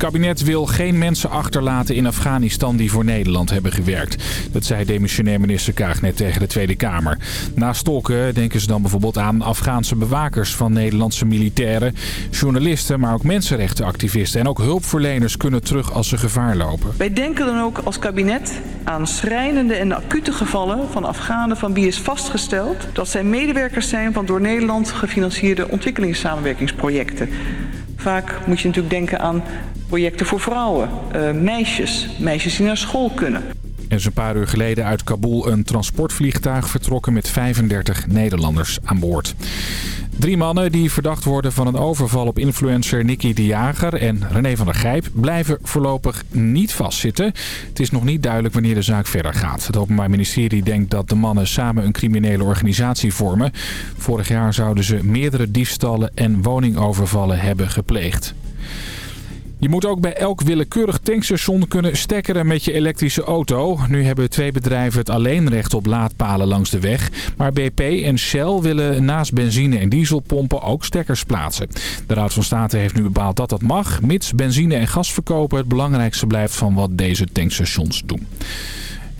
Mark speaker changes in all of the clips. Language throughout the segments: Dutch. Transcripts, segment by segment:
Speaker 1: Kabinet wil geen mensen achterlaten in Afghanistan die voor Nederland hebben gewerkt. Dat zei demissionair minister Kaag net tegen de Tweede Kamer. Na stokken denken ze dan bijvoorbeeld aan Afghaanse bewakers van Nederlandse militairen. Journalisten, maar ook mensenrechtenactivisten en ook hulpverleners kunnen terug als ze gevaar lopen.
Speaker 2: Wij denken dan ook als kabinet aan schrijnende en acute gevallen van Afghanen van wie is vastgesteld dat zij medewerkers zijn van door Nederland gefinancierde ontwikkelingssamenwerkingsprojecten. Vaak moet je natuurlijk denken aan projecten voor vrouwen, uh, meisjes, meisjes die naar school kunnen.
Speaker 1: Er is een paar uur geleden uit Kabul een transportvliegtuig vertrokken met 35 Nederlanders aan boord. Drie mannen die verdacht worden van een overval op influencer Nicky de Jager en René van der Grijp blijven voorlopig niet vastzitten. Het is nog niet duidelijk wanneer de zaak verder gaat. Het Openbaar Ministerie denkt dat de mannen samen een criminele organisatie vormen. Vorig jaar zouden ze meerdere diefstallen en woningovervallen hebben gepleegd. Je moet ook bij elk willekeurig tankstation kunnen stekkeren met je elektrische auto. Nu hebben twee bedrijven het alleen recht op laadpalen langs de weg. Maar BP en Shell willen naast benzine- en dieselpompen ook stekkers plaatsen. De Raad van State heeft nu bepaald dat dat mag, mits benzine- en gasverkopen het belangrijkste blijft van wat deze tankstations doen.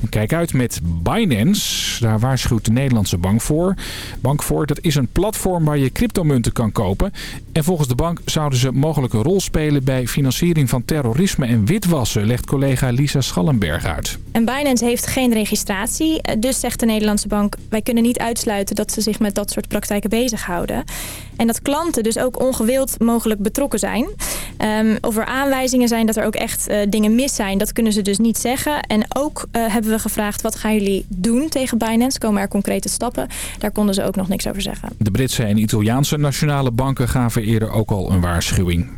Speaker 1: Kijk uit met Binance. Daar waarschuwt de Nederlandse bank voor. Bank voor, dat is een platform waar je cryptomunten kan kopen. En volgens de bank zouden ze mogelijk een rol spelen bij financiering van terrorisme en witwassen, legt collega Lisa Schallenberg uit.
Speaker 3: En Binance heeft geen registratie, dus zegt de Nederlandse bank... wij kunnen niet uitsluiten dat ze zich met dat soort praktijken bezighouden. En dat klanten dus ook ongewild mogelijk betrokken zijn. Um, of er aanwijzingen zijn dat er ook echt uh, dingen mis zijn, dat kunnen ze dus niet zeggen. En ook uh, hebben we gevraagd, wat gaan jullie doen tegen Binance? Komen er concrete stappen? Daar konden ze ook nog niks over zeggen.
Speaker 1: De Britse en Italiaanse nationale banken gaven eerder ook al een waarschuwing.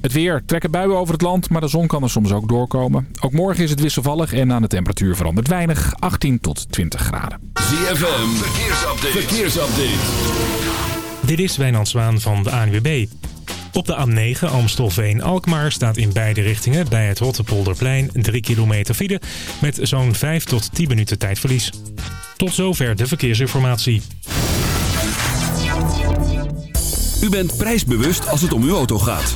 Speaker 1: Het weer trekken buien over het land, maar de zon kan er soms ook doorkomen. Ook morgen is het wisselvallig en aan de temperatuur verandert weinig. 18 tot 20 graden.
Speaker 4: ZFM, verkeersupdate. verkeersupdate.
Speaker 5: Dit is Wijnand Zwaan van de ANWB. Op de A9 Amstelveen-Alkmaar staat in beide richtingen bij het Rottepolderplein 3 kilometer file met zo'n 5 tot 10 minuten tijdverlies. Tot zover de verkeersinformatie.
Speaker 4: U bent prijsbewust als het om uw auto gaat.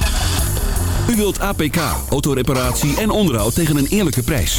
Speaker 4: U wilt APK, autoreparatie en onderhoud tegen een eerlijke prijs.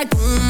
Speaker 6: like. Mm.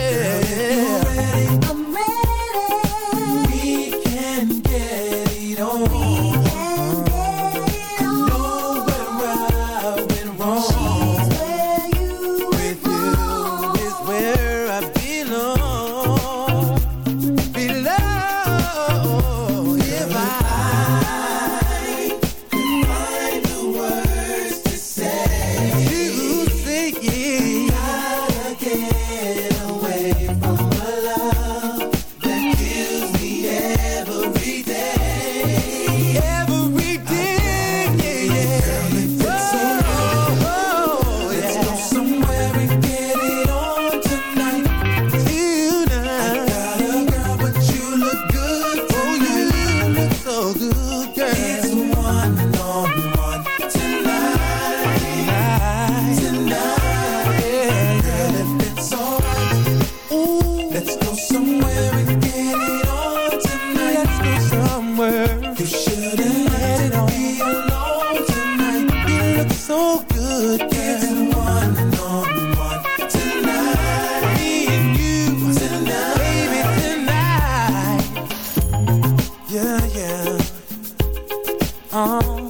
Speaker 7: on.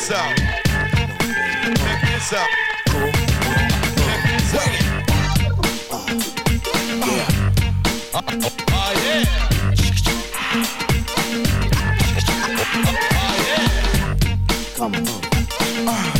Speaker 8: This out. Check this out. Check this out. Yeah. Oh, yeah.
Speaker 9: Come on.
Speaker 8: Oh,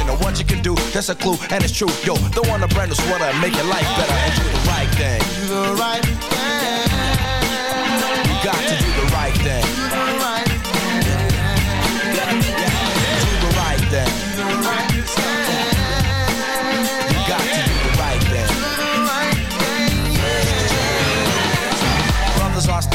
Speaker 10: of what you can do. That's a clue, and it's true. Yo, don't want a brand new sweater and make your life better and do the right thing.
Speaker 8: Do the right thing.
Speaker 10: You got to do the right thing.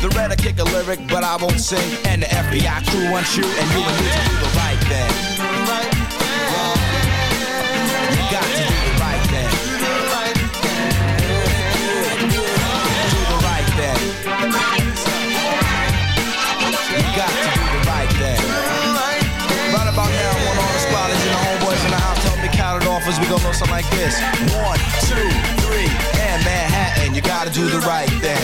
Speaker 10: The red I kick a lyric, but I won't sing. And the FBI crew wants you, and you and me to do the right thing. You got to do the right thing. Do the right thing. You got to do the right thing. Right about now, I want all the spotters and the homeboys in the house help me count it off as we go know something like this. One, two, three, and Manhattan, you gotta do the right thing.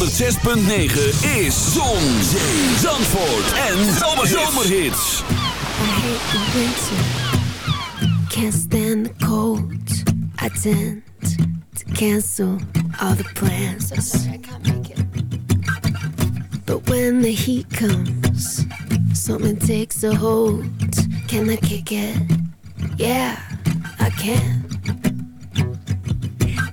Speaker 4: 106.9 is Zon, Zee, Zandvoort en Zomerhits.
Speaker 11: I hate the winter, can't stand the cold. I tend to cancel all the plans. I'm sorry, I can't make it. But when the heat comes, something takes a hold. Can I kick it? Yeah, I can.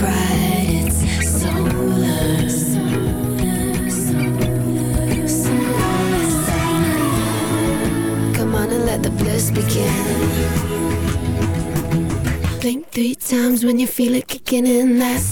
Speaker 11: when you feel it kicking in. That's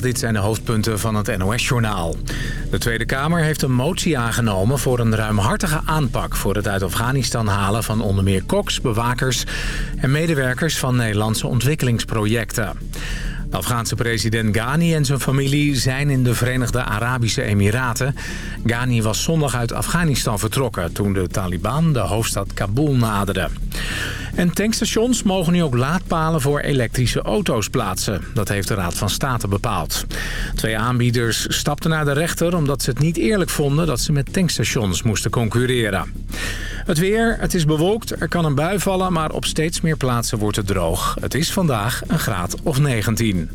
Speaker 12: Dit zijn de hoofdpunten van het NOS-journaal. De Tweede Kamer heeft een motie aangenomen voor een ruimhartige aanpak... voor het uit Afghanistan halen van onder meer koks, bewakers... en medewerkers van Nederlandse ontwikkelingsprojecten. De Afghaanse president Ghani en zijn familie zijn in de Verenigde Arabische Emiraten. Ghani was zondag uit Afghanistan vertrokken... toen de Taliban de hoofdstad Kabul naderde. En tankstations mogen nu ook laadpalen voor elektrische auto's plaatsen. Dat heeft de Raad van State bepaald. Twee aanbieders stapten naar de rechter omdat ze het niet eerlijk vonden... dat ze met tankstations moesten concurreren. Het weer, het is bewolkt, er kan een bui vallen... maar op steeds meer plaatsen wordt het droog. Het is vandaag een graad of 19.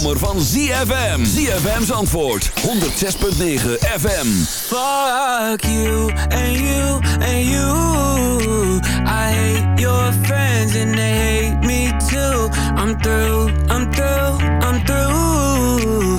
Speaker 4: Zomer van ZFM. ZFM's antwoord. 106.9 FM.
Speaker 13: Fuck you and you and you. I hate your friends and they hate me too. I'm through, I'm through, I'm through.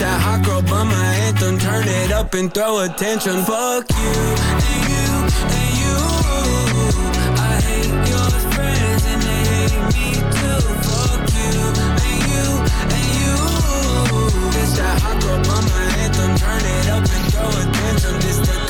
Speaker 13: That hot girl bummer anthem. anthem, turn it up and throw attention. Fuck you and you and you. I hate your friends and they hate me too. Fuck you and you and you. That hot girl by my turn it up and throw attention. This the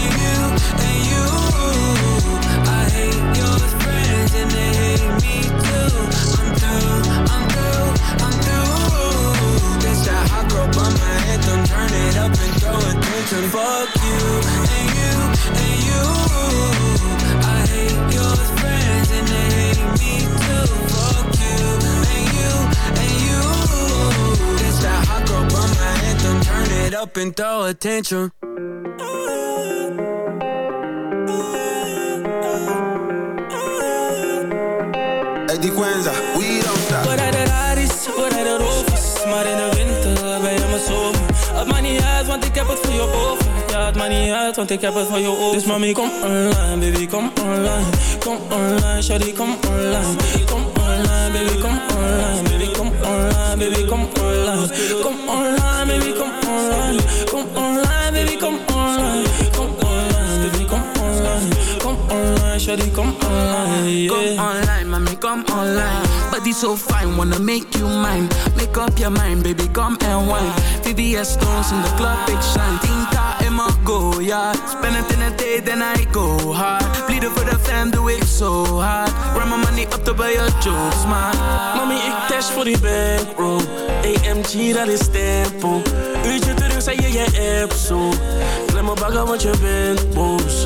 Speaker 13: it up and throw attention. Fuck you and you and you. I hate your friends and they hate me too. Fuck you and you and you. This that hot girl by my anthem, turn it up and throw attention.
Speaker 6: Hey, die Quenza,
Speaker 13: niet uit, want ik heb het voor je over Dus mami, kom online, baby, kom online. Kom online, shawty, kom online. Kom online, baby, kom online. Baby, kom online, baby, kom online. Kom online, baby, kom online. Kom online, baby, kom online. Kom shawty, kom online yeah.
Speaker 14: Come online, mommy, come online. Body so fine, wanna make you mine. Make up your mind, baby, come and wine. VVS stones in the club, big shine. Tinta in my go, yeah. Spend it in a day, then I go hard. Bleeden for the fam, doe ik zo hard. Run my money up to buy your jokes, man.
Speaker 13: Mami, ik dash voor die bankroll. AMG, dat is tempo. Uurtje terug, zei je je app zo. Klem me bagger, want je bent boos.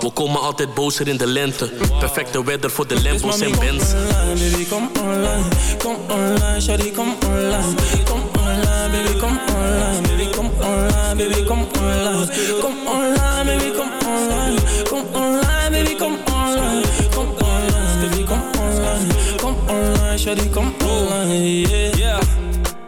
Speaker 15: We komen altijd bozer in de lente. Perfecte weather voor de Lambos en Benz.
Speaker 13: online, baby, kom online. Kom online, shawty, kom online. Kom online, baby, kom online. Baby, kom online, baby, kom online. Kom online, baby, kom online. Kom online, baby, kom online. Kom online, baby, kom online. Kom online, shawty, kom online, yeah.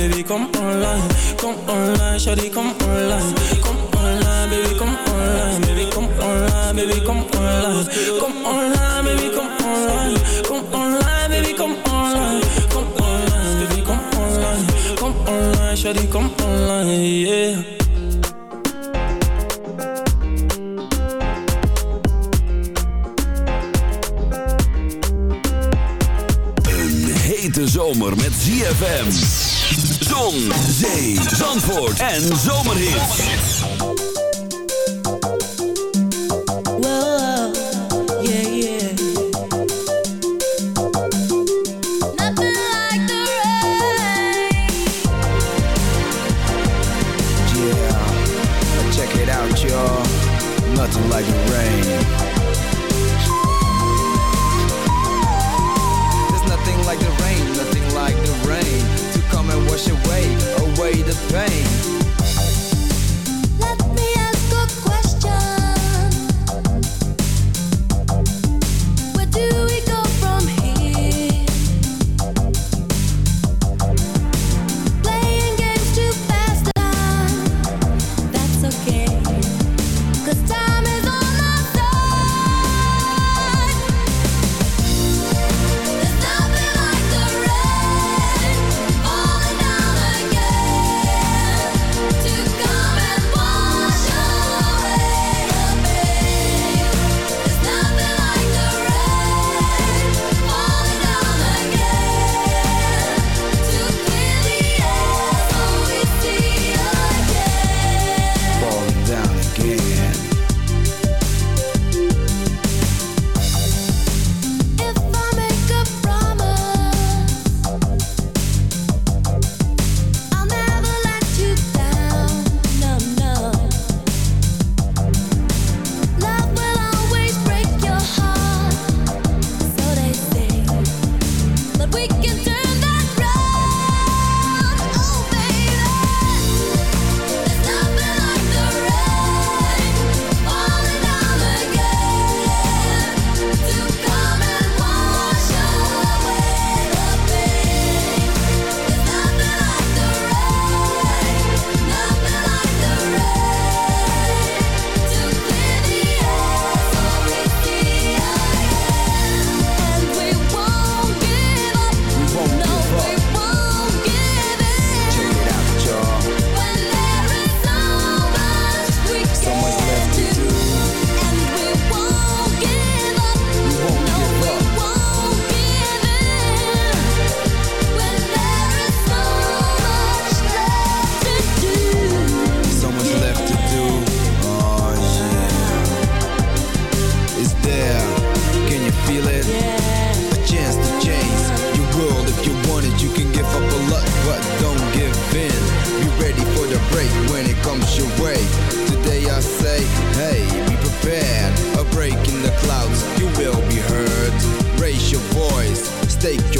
Speaker 13: baby, kom online Kom online, shawty, kom online Kom online, baby, kom online Baby, kom online, baby, kom online Kom online, baby, kom online Kom online, baby, kom online Kom online, baby, kom online Kom online, shawty, kom online, yeah
Speaker 4: zomer met ZFM. Zon, zee, zandvoort en zomerhits.
Speaker 10: Whoa, yeah, yeah. Nothing like the rain.
Speaker 6: Yeah, check it out, y'all. Nothing like the rain.
Speaker 4: mistake